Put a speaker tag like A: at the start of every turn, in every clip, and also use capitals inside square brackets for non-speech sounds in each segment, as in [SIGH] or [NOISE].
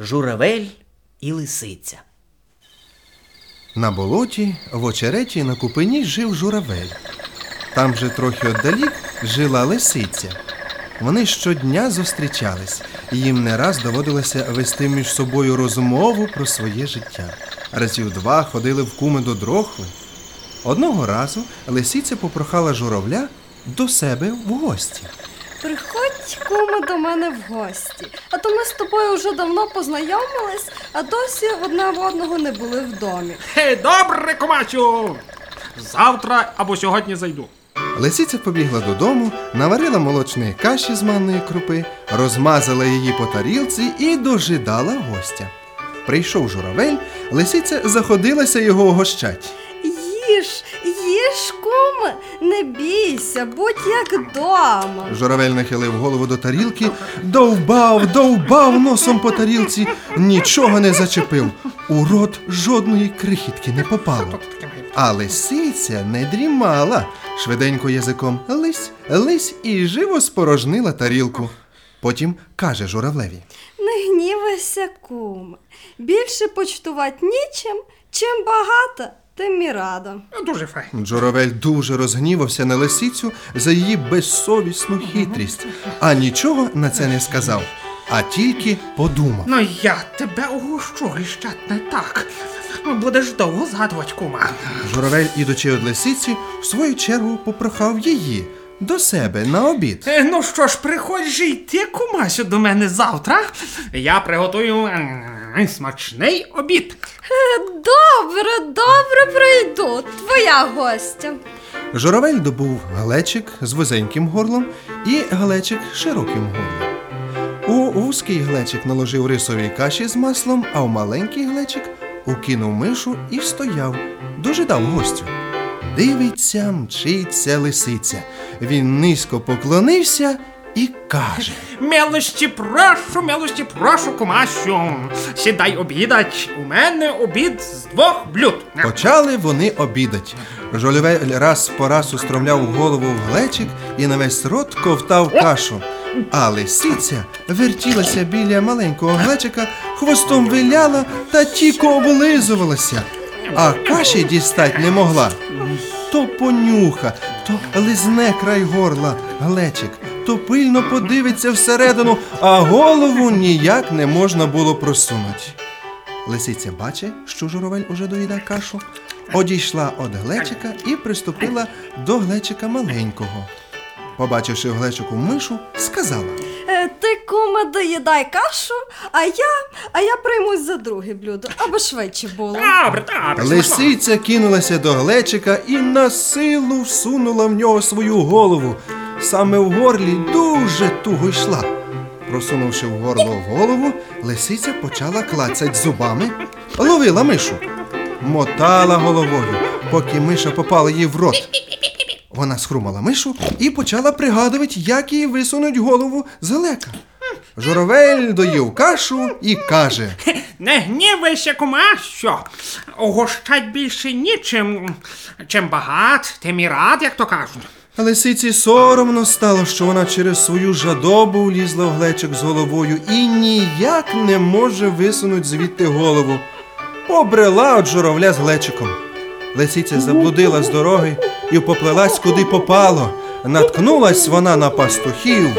A: Журавель і лисиця.
B: На болоті в очереті на купині жив журавель. Там же трохи отдалік жила лисиця. Вони щодня зустрічались, і їм не раз доводилося вести між собою розмову про своє життя. Разів два ходили в куми до дрохви. Одного разу лисиця попрохала журавля до себе в гості.
C: Приходь, куме, до мене в гості. А то ми з тобою вже давно познайомились, а досі одне в одного не були в домі.
D: Хе, добре, комачу! Завтра або сьогодні зайду.
B: Лисиця побігла додому, наварила молочної каші з манної крупи, розмазала її по тарілці і дожидала гостя. Прийшов журавель, лисиця заходилася його угощать.
C: Їж, їж, не бійся, будь як дома.
B: Журавель нахилив голову до тарілки, довбав, довбав носом по тарілці, нічого не зачепив. У рот жодної крихітки не попало. А лисиця не дрімала. Швиденько язиком лись, лись і живо спорожнила тарілку. Потім каже журавлеві.
C: Не гнівайся, куме. Більше почтувати нічим, чим багато, тим і рада,
D: Дуже файно.
B: Журавель дуже розгнівався на лисицю за її безсовісну хитрість, а нічого на це не сказав, а тільки подумав.
D: Ну я тебе угущу гріщат не так. Ну, Будеш довго згадувати, кума.
B: Журавель, ідучи від лисиці, в свою чергу попрохав її до себе на обід.
D: Е, Ну що ж, приходь же й ти, кумасю, до мене завтра. Я приготую м, смачний обід.
C: Е, Добре, добре прийду. Твоя гостя.
B: Журавель добув глечик з вузеньким горлом і глечик з широким горлом. У вузький глечик наложив рисові каші з маслом, а в маленький глечик укинув мишу і стояв, дожидав гостю. Дивиться, мчиться лисиця. Він низько поклонився і каже.
D: Милості прошу, милості прошу, кумасю. Сідай обідать. У мене обід з двох блюд.
B: Почали вони обідать. Жолівель раз по раз устромляв голову в глечик і на весь рот ковтав кашу. А лисиця вертілася біля маленького глечика, хвостом виляла та тіко облизувалася, а каші дістать не могла. То понюха, то лизне край горла глечик, то пильно подивиться всередину, а голову ніяк не можна було просунути. Лисиця бачить, що журавель уже доїдає кашу, одійшла від глечика і приступила до глечика маленького. Побачивши в глечику мишу, сказала.
C: Куме, доїдай кашу, а я, а я приймусь за друге блюдо, аби швидше було.
D: Добре, добре.
B: Лисиця кинулася до глечика і на силу всунула в нього свою голову. Саме в горлі дуже туго йшла. Просунувши в горло голову, лисиця почала клацать зубами, ловила мишу, мотала головою, поки миша попала їй в рот. Вона схрумала мишу і почала пригадувати, як їй висунуть голову з глека. Журавель доїв кашу і каже. [LAUGHS]
D: Не гнівайся, кумасю. Угощать більше нічим, чим багат, тим і рад, як то кажуть.
B: Лисиці соромно стало, що вона через свою жадобу влізла в глечик з головою і ніяк не може висунуть звідти голову. Побрела від журавля з глечиком. Лисиця заблудила з дороги і поплелась куди попало. Наткнулась вона на пастухів.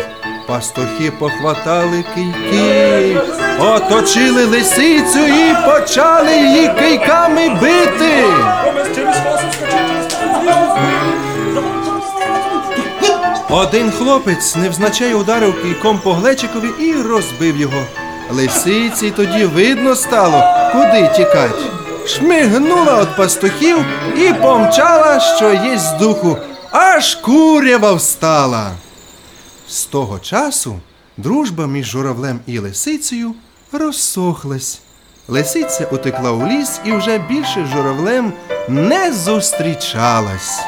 B: Пастухи похватали кийки, оточили лисицю і почали її кийками бити. Один хлопець невзначай ударив кийком по глечикові і розбив його. Лисиці тоді видно стало, куди тікать. Шмигнула від пастухів і помчала, що є з духу, аж курява встала. З того часу дружба між журавлем і лисицею розсохлась. Лисиця утекла у ліс і вже більше журавлем не зустрічалась.